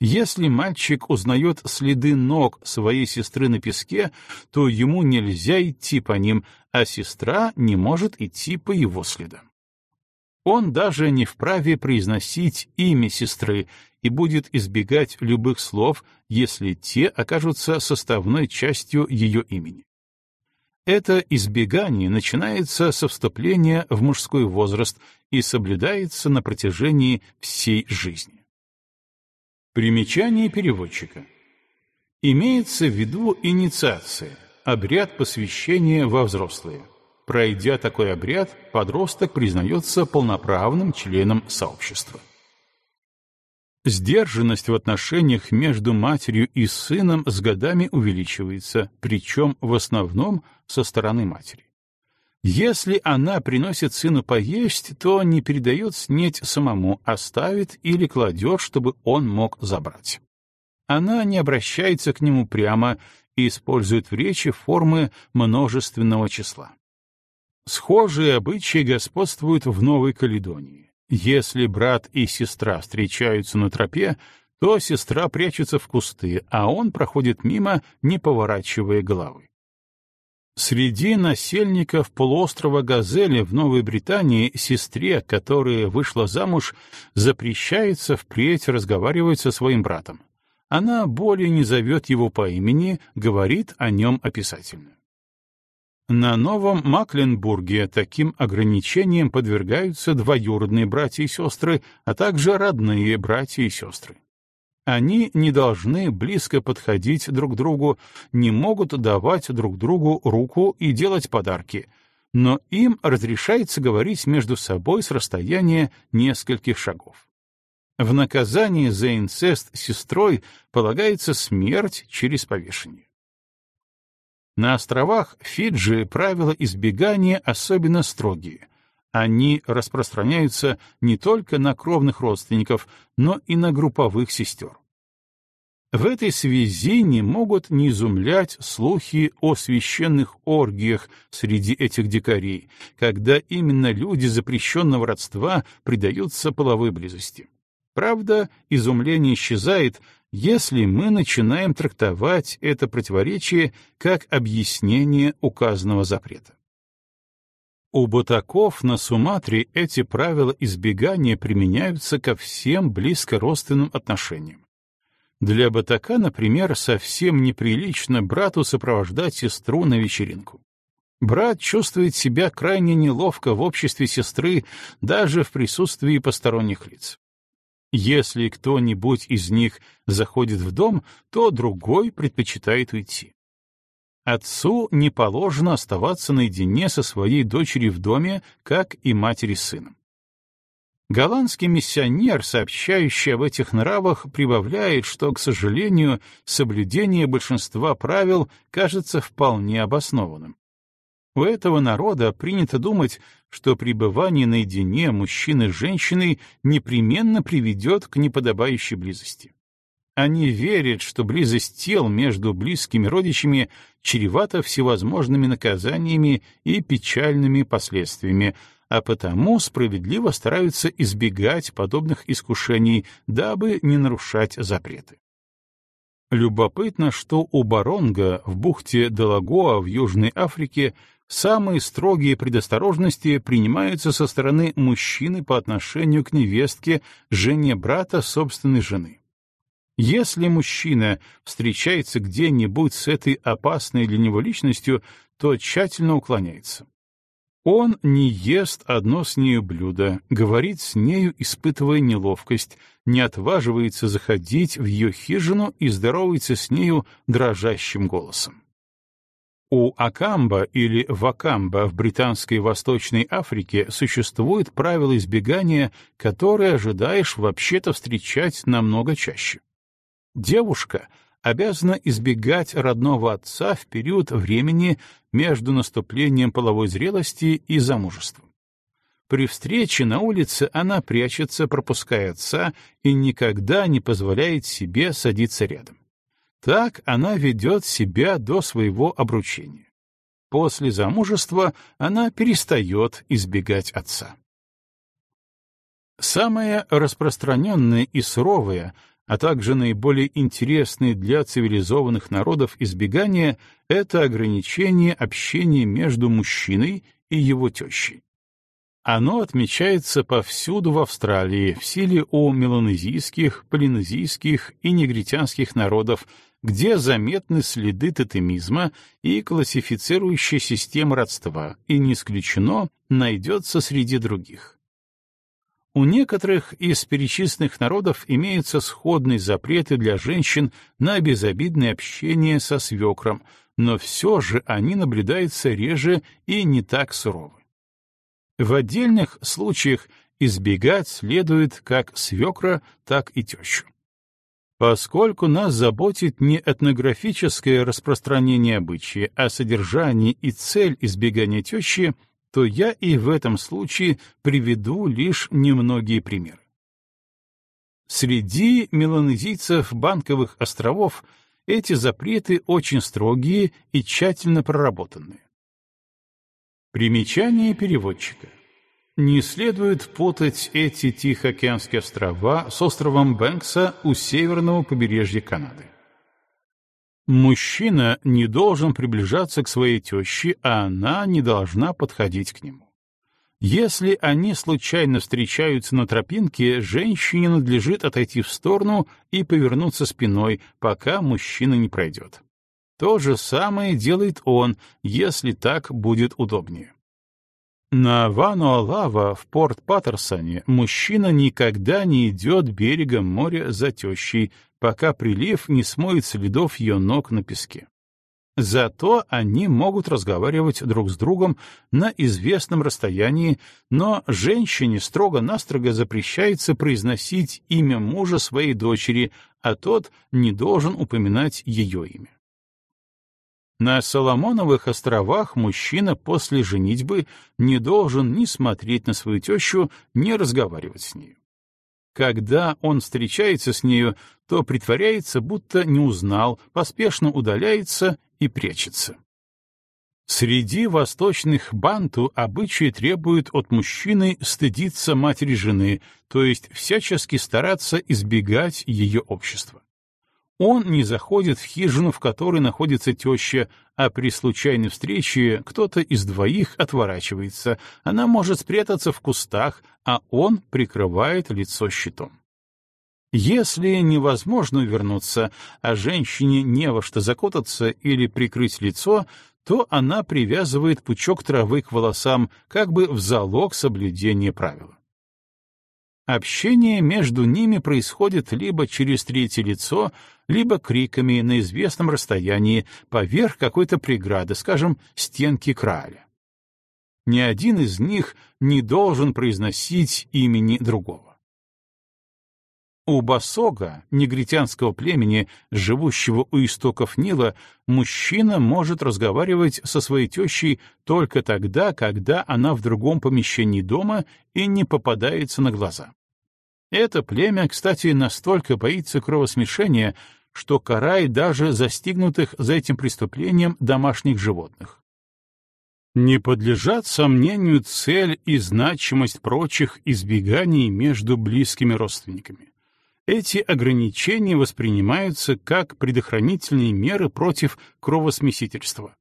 Если мальчик узнает следы ног своей сестры на песке, то ему нельзя идти по ним, а сестра не может идти по его следам. Он даже не вправе произносить имя сестры и будет избегать любых слов, если те окажутся составной частью ее имени. Это избегание начинается со вступления в мужской возраст и соблюдается на протяжении всей жизни. Примечание переводчика. Имеется в виду инициация, обряд посвящения во взрослые. Пройдя такой обряд, подросток признается полноправным членом сообщества. Сдержанность в отношениях между матерью и сыном с годами увеличивается, причем в основном со стороны матери. Если она приносит сыну поесть, то не передает снеть самому, а ставит или кладет, чтобы он мог забрать. Она не обращается к нему прямо и использует в речи формы множественного числа. Схожие обычаи господствуют в Новой Каледонии. Если брат и сестра встречаются на тропе, то сестра прячется в кусты, а он проходит мимо, не поворачивая головы. Среди насельников полуострова Газели в Новой Британии сестре, которая вышла замуж, запрещается впредь разговаривать со своим братом. Она более не зовет его по имени, говорит о нем описательно. На Новом Макленбурге таким ограничениям подвергаются двоюродные братья и сестры, а также родные братья и сестры. Они не должны близко подходить друг к другу, не могут давать друг другу руку и делать подарки, но им разрешается говорить между собой с расстояния нескольких шагов. В наказание за инцест сестрой полагается смерть через повешение. На островах Фиджи правила избегания особенно строгие — они распространяются не только на кровных родственников, но и на групповых сестер. В этой связи не могут не изумлять слухи о священных оргиях среди этих дикарей, когда именно люди запрещенного родства предаются половой близости. Правда, изумление исчезает, если мы начинаем трактовать это противоречие как объяснение указанного запрета. У батаков на Суматре эти правила избегания применяются ко всем близкородственным отношениям. Для батака, например, совсем неприлично брату сопровождать сестру на вечеринку. Брат чувствует себя крайне неловко в обществе сестры, даже в присутствии посторонних лиц. Если кто-нибудь из них заходит в дом, то другой предпочитает уйти. Отцу не положено оставаться наедине со своей дочерью в доме, как и матери с сыном. Голландский миссионер, сообщающий об этих нравах, прибавляет, что, к сожалению, соблюдение большинства правил кажется вполне обоснованным. У этого народа принято думать, что пребывание наедине мужчины с женщиной непременно приведет к неподобающей близости. Они верят, что близость тел между близкими родичами чревата всевозможными наказаниями и печальными последствиями, а потому справедливо стараются избегать подобных искушений, дабы не нарушать запреты. Любопытно, что у Баронга в бухте Делагоа в Южной Африке самые строгие предосторожности принимаются со стороны мужчины по отношению к невестке, жене брата собственной жены. Если мужчина встречается где-нибудь с этой опасной для него личностью, то тщательно уклоняется. Он не ест одно с нею блюдо, говорит с нею, испытывая неловкость, не отваживается заходить в ее хижину и здоровается с нею дрожащим голосом. У Акамба или Вакамба в британской Восточной Африке существует правило избегания, которое ожидаешь вообще-то встречать намного чаще. Девушка обязана избегать родного отца в период времени между наступлением половой зрелости и замужеством. При встрече на улице она прячется, пропуская отца, и никогда не позволяет себе садиться рядом. Так она ведет себя до своего обручения. После замужества она перестает избегать отца. Самое распространенное и суровое — а также наиболее интересные для цивилизованных народов избегания — это ограничение общения между мужчиной и его тещей. Оно отмечается повсюду в Австралии в силе у меланезийских, полинезийских и негритянских народов, где заметны следы тотемизма и классифицирующая система родства, и не исключено найдется среди других. У некоторых из перечисленных народов имеются сходные запреты для женщин на безобидное общение со свекром, но все же они наблюдаются реже и не так суровы. В отдельных случаях избегать следует как свекра, так и тещу. Поскольку нас заботит не этнографическое распространение обычая, а содержание и цель избегания тещи — то я и в этом случае приведу лишь немногие примеры. Среди меланезийцев Банковых островов эти запреты очень строгие и тщательно проработанные. Примечание переводчика. Не следует путать эти Тихоокеанские острова с островом Бэнкса у северного побережья Канады. Мужчина не должен приближаться к своей теще, а она не должна подходить к нему. Если они случайно встречаются на тропинке, женщине надлежит отойти в сторону и повернуться спиной, пока мужчина не пройдет. То же самое делает он, если так будет удобнее. На Вануалава в порт Паттерсоне мужчина никогда не идет берегом моря за тещей, пока прилив не смоет следов ее ног на песке. Зато они могут разговаривать друг с другом на известном расстоянии, но женщине строго-настрого запрещается произносить имя мужа своей дочери, а тот не должен упоминать ее имя. На Соломоновых островах мужчина после женитьбы не должен ни смотреть на свою тещу, ни разговаривать с нею. Когда он встречается с нею, то притворяется, будто не узнал, поспешно удаляется и прячется. Среди восточных банту обычаи требуют от мужчины стыдиться матери жены, то есть всячески стараться избегать ее общества. Он не заходит в хижину, в которой находится теща, а при случайной встрече кто-то из двоих отворачивается. Она может спрятаться в кустах, а он прикрывает лицо щитом. Если невозможно вернуться, а женщине не во что закутаться или прикрыть лицо, то она привязывает пучок травы к волосам, как бы в залог соблюдения правила. Общение между ними происходит либо через третье лицо, либо криками на известном расстоянии поверх какой-то преграды, скажем, стенки краля. Ни один из них не должен произносить имени другого. У Басога, негритянского племени, живущего у истоков Нила, мужчина может разговаривать со своей тещей только тогда, когда она в другом помещении дома и не попадается на глаза. Это племя, кстати, настолько боится кровосмешения, что карает даже застигнутых за этим преступлением домашних животных. Не подлежат сомнению цель и значимость прочих избеганий между близкими родственниками. Эти ограничения воспринимаются как предохранительные меры против кровосмесительства.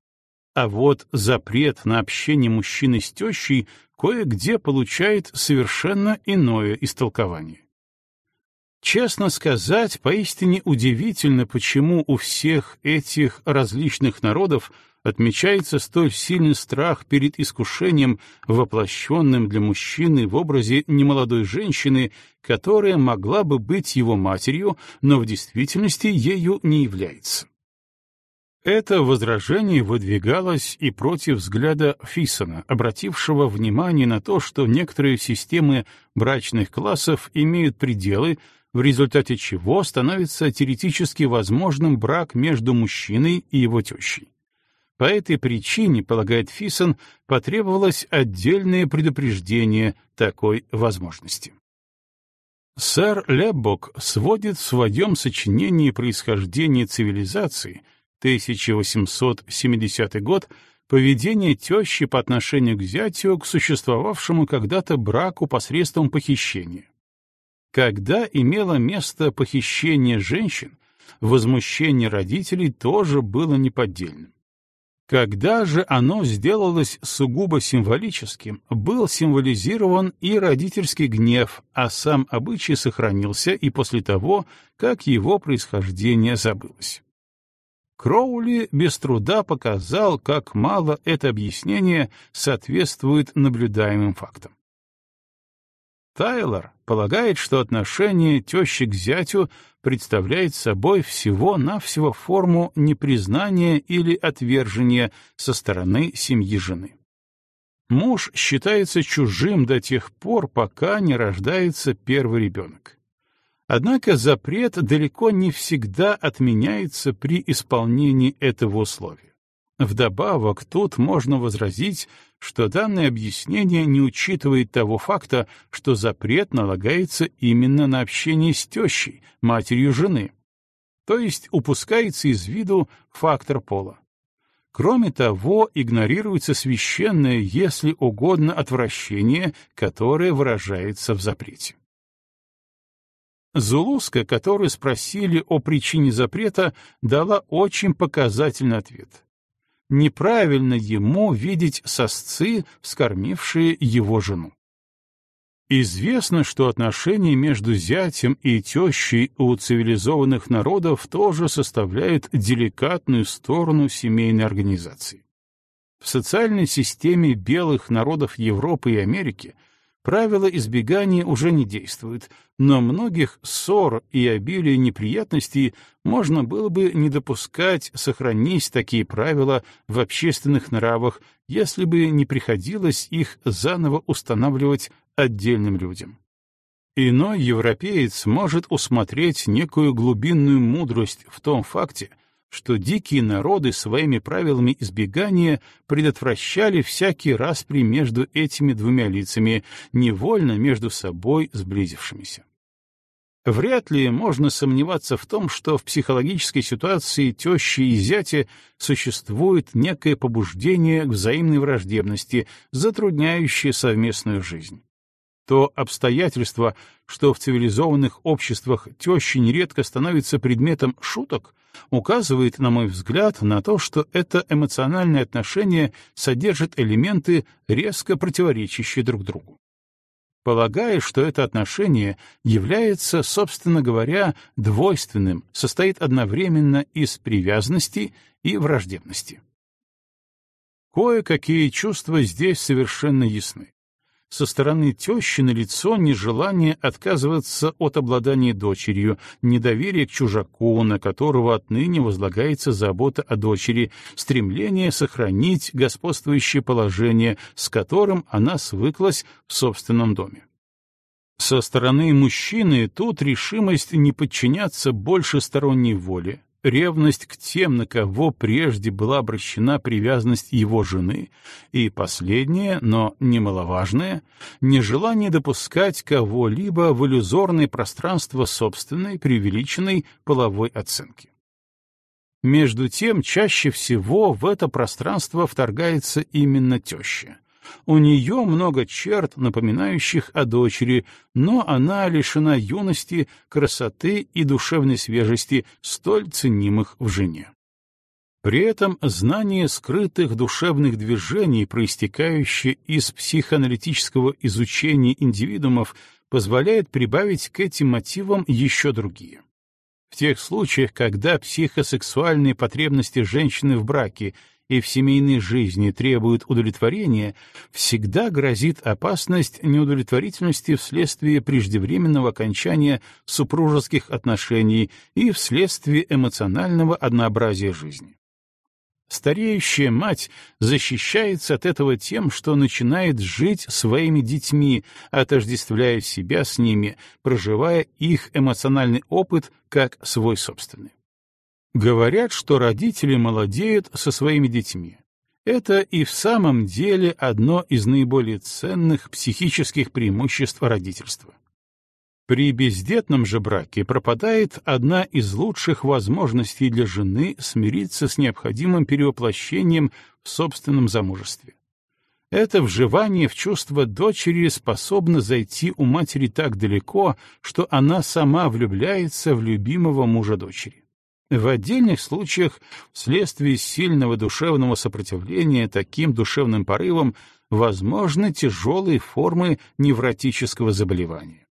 А вот запрет на общение мужчины с тещей кое-где получает совершенно иное истолкование. Честно сказать, поистине удивительно, почему у всех этих различных народов отмечается столь сильный страх перед искушением, воплощенным для мужчины в образе немолодой женщины, которая могла бы быть его матерью, но в действительности ею не является. Это возражение выдвигалось и против взгляда Фисона, обратившего внимание на то, что некоторые системы брачных классов имеют пределы, в результате чего становится теоретически возможным брак между мужчиной и его тещей. По этой причине, полагает Фисон, потребовалось отдельное предупреждение такой возможности. Сэр Леббок сводит в своем сочинении «Происхождение цивилизации» 1870 год поведение тещи по отношению к зятю к существовавшему когда-то браку посредством похищения. Когда имело место похищение женщин, возмущение родителей тоже было неподдельным. Когда же оно сделалось сугубо символическим, был символизирован и родительский гнев, а сам обычай сохранился и после того, как его происхождение забылось. Кроули без труда показал, как мало это объяснение соответствует наблюдаемым фактам. Тайлор полагает, что отношение тещи к зятю представляет собой всего-навсего форму непризнания или отвержения со стороны семьи жены. Муж считается чужим до тех пор, пока не рождается первый ребенок. Однако запрет далеко не всегда отменяется при исполнении этого условия. Вдобавок, тут можно возразить, что данное объяснение не учитывает того факта, что запрет налагается именно на общение с тещей, матерью жены. То есть упускается из виду фактор пола. Кроме того, игнорируется священное, если угодно, отвращение, которое выражается в запрете. Зулуска, которую спросили о причине запрета, дала очень показательный ответ. Неправильно ему видеть сосцы, вскормившие его жену. Известно, что отношения между зятем и тещей у цивилизованных народов тоже составляют деликатную сторону семейной организации. В социальной системе белых народов Европы и Америки правила избегания уже не действуют, но многих ссор и обилия неприятностей можно было бы не допускать сохранить такие правила в общественных нравах, если бы не приходилось их заново устанавливать отдельным людям. Иной европеец может усмотреть некую глубинную мудрость в том факте, что дикие народы своими правилами избегания предотвращали всякий распри между этими двумя лицами, невольно между собой сблизившимися. Вряд ли можно сомневаться в том, что в психологической ситуации тещи и зятя существует некое побуждение к взаимной враждебности, затрудняющее совместную жизнь. То обстоятельство, что в цивилизованных обществах теща нередко становится предметом шуток, указывает, на мой взгляд, на то, что это эмоциональное отношение содержит элементы, резко противоречащие друг другу. Полагая, что это отношение является, собственно говоря, двойственным, состоит одновременно из привязанности и враждебности. Кое-какие чувства здесь совершенно ясны со стороны тещи на лицо нежелание отказываться от обладания дочерью, недоверие к чужаку, на которого отныне возлагается забота о дочери, стремление сохранить господствующее положение, с которым она свыклась в собственном доме. Со стороны мужчины тут решимость не подчиняться больше сторонней воле, ревность к тем, на кого прежде была обращена привязанность его жены, и последнее, но немаловажное, нежелание допускать кого-либо в иллюзорное пространство собственной преувеличенной половой оценки. Между тем, чаще всего в это пространство вторгается именно теща. У нее много черт, напоминающих о дочери, но она лишена юности, красоты и душевной свежести, столь ценимых в жене. При этом знание скрытых душевных движений, проистекающее из психоаналитического изучения индивидуумов, позволяет прибавить к этим мотивам еще другие. В тех случаях, когда психосексуальные потребности женщины в браке и в семейной жизни требуют удовлетворения, всегда грозит опасность неудовлетворительности вследствие преждевременного окончания супружеских отношений и вследствие эмоционального однообразия жизни. Стареющая мать защищается от этого тем, что начинает жить своими детьми, отождествляя себя с ними, проживая их эмоциональный опыт как свой собственный. Говорят, что родители молодеют со своими детьми. Это и в самом деле одно из наиболее ценных психических преимуществ родительства. При бездетном же браке пропадает одна из лучших возможностей для жены смириться с необходимым перевоплощением в собственном замужестве. Это вживание в чувство дочери способно зайти у матери так далеко, что она сама влюбляется в любимого мужа дочери. В отдельных случаях, вследствие сильного душевного сопротивления таким душевным порывам, возможны тяжелые формы невротического заболевания.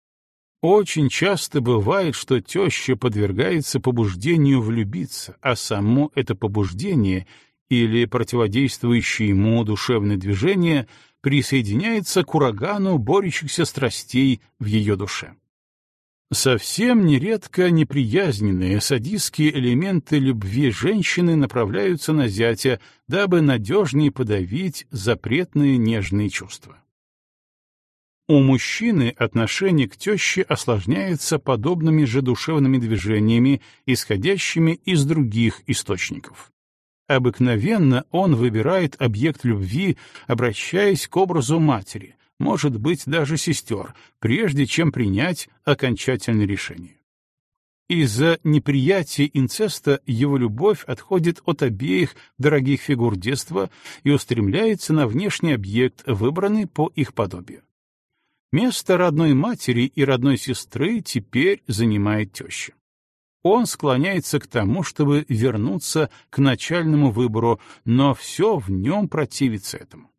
Очень часто бывает, что теща подвергается побуждению влюбиться, а само это побуждение или противодействующее ему душевное движение присоединяется к урагану борющихся страстей в ее душе. Совсем нередко неприязненные садистские элементы любви женщины направляются на зятя, дабы надежнее подавить запретные нежные чувства. У мужчины отношение к теще осложняется подобными же душевными движениями, исходящими из других источников. Обыкновенно он выбирает объект любви, обращаясь к образу матери, может быть, даже сестер, прежде чем принять окончательное решение. Из-за неприятия инцеста его любовь отходит от обеих дорогих фигур детства и устремляется на внешний объект, выбранный по их подобию. Место родной матери и родной сестры теперь занимает теща. Он склоняется к тому, чтобы вернуться к начальному выбору, но все в нем противится этому.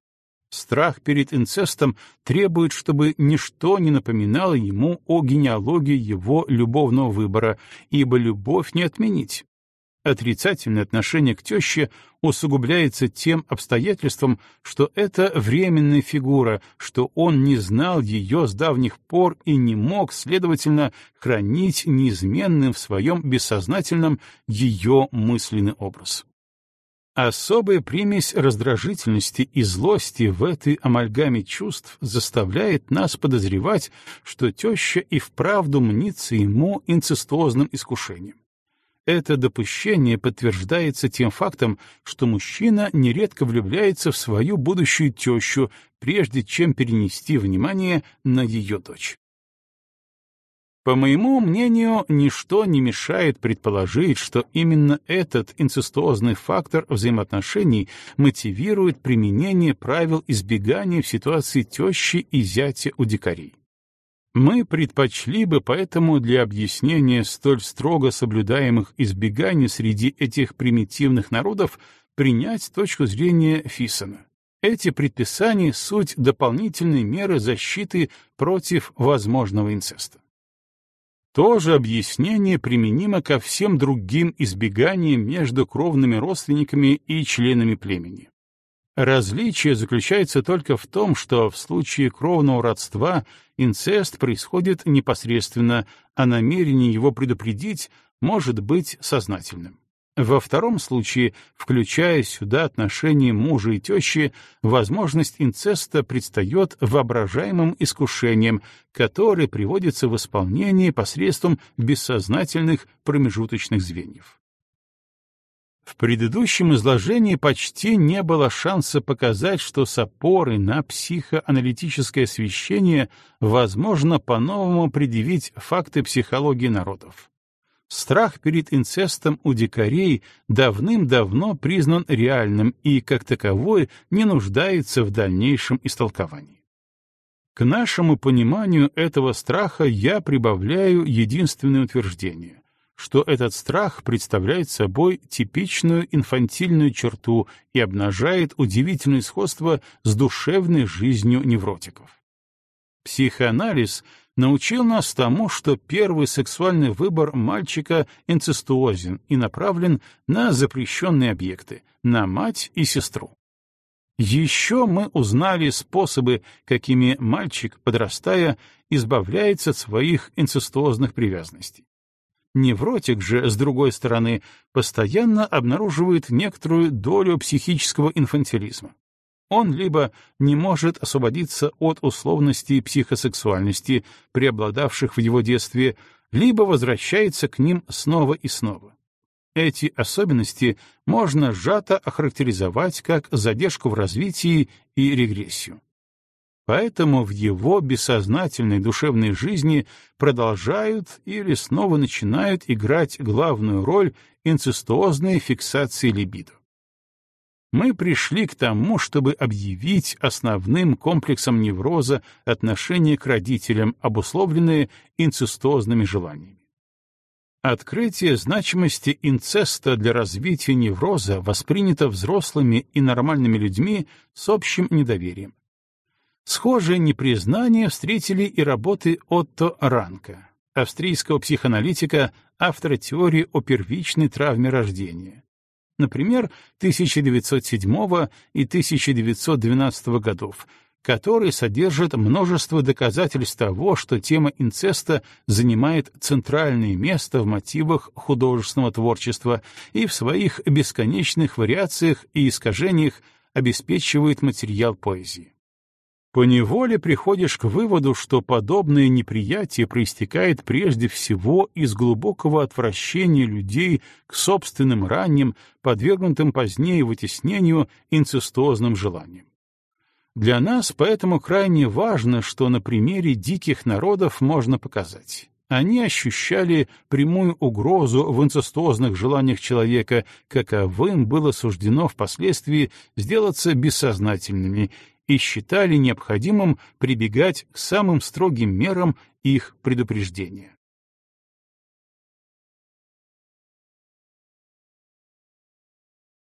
Страх перед инцестом требует, чтобы ничто не напоминало ему о генеалогии его любовного выбора, ибо любовь не отменить. Отрицательное отношение к теще усугубляется тем обстоятельством, что это временная фигура, что он не знал ее с давних пор и не мог, следовательно, хранить неизменным в своем бессознательном ее мысленный образ. Особая примесь раздражительности и злости в этой амальгаме чувств заставляет нас подозревать, что теща и вправду мнится ему инцестуозным искушением. Это допущение подтверждается тем фактом, что мужчина нередко влюбляется в свою будущую тещу, прежде чем перенести внимание на ее дочь. По моему мнению, ничто не мешает предположить, что именно этот инцестуозный фактор взаимоотношений мотивирует применение правил избегания в ситуации тещи и зятя у дикарей. Мы предпочли бы поэтому для объяснения столь строго соблюдаемых избеганий среди этих примитивных народов принять точку зрения Фисона. Эти предписания — суть дополнительной меры защиты против возможного инцеста. То же объяснение применимо ко всем другим избеганиям между кровными родственниками и членами племени. Различие заключается только в том, что в случае кровного родства инцест происходит непосредственно, а намерение его предупредить может быть сознательным. Во втором случае, включая сюда отношения мужа и тещи, возможность инцеста предстает воображаемым искушением, которое приводится в исполнение посредством бессознательных промежуточных звеньев. В предыдущем изложении почти не было шанса показать, что с опорой на психоаналитическое освещение возможно по-новому предъявить факты психологии народов. Страх перед инцестом у дикарей давным-давно признан реальным и, как таковой, не нуждается в дальнейшем истолковании. К нашему пониманию этого страха я прибавляю единственное утверждение, что этот страх представляет собой типичную инфантильную черту и обнажает удивительное сходство с душевной жизнью невротиков. Психоанализ научил нас тому, что первый сексуальный выбор мальчика инцестуозен и направлен на запрещенные объекты, на мать и сестру. Еще мы узнали способы, какими мальчик, подрастая, избавляется от своих инцестуозных привязанностей. Невротик же, с другой стороны, постоянно обнаруживает некоторую долю психического инфантилизма. Он либо не может освободиться от условностей психосексуальности, преобладавших в его детстве, либо возвращается к ним снова и снова. Эти особенности можно сжато охарактеризовать как задержку в развитии и регрессию. Поэтому в его бессознательной душевной жизни продолжают или снова начинают играть главную роль инцестуозные фиксации либидо мы пришли к тому, чтобы объявить основным комплексом невроза отношение к родителям, обусловленные инцестозными желаниями. Открытие значимости инцеста для развития невроза воспринято взрослыми и нормальными людьми с общим недоверием. Схожее непризнание встретили и работы Отто Ранка, австрийского психоаналитика, автора теории о первичной травме рождения, например, 1907 и 1912 годов, который содержит множество доказательств того, что тема инцеста занимает центральное место в мотивах художественного творчества и в своих бесконечных вариациях и искажениях обеспечивает материал поэзии. Поневоле приходишь к выводу, что подобное неприятие проистекает прежде всего из глубокого отвращения людей к собственным ранним, подвергнутым позднее вытеснению инцестозным желаниям. Для нас поэтому крайне важно, что на примере диких народов можно показать. Они ощущали прямую угрозу в инцестозных желаниях человека, каковым было суждено впоследствии сделаться бессознательными, и считали необходимым прибегать к самым строгим мерам их предупреждения.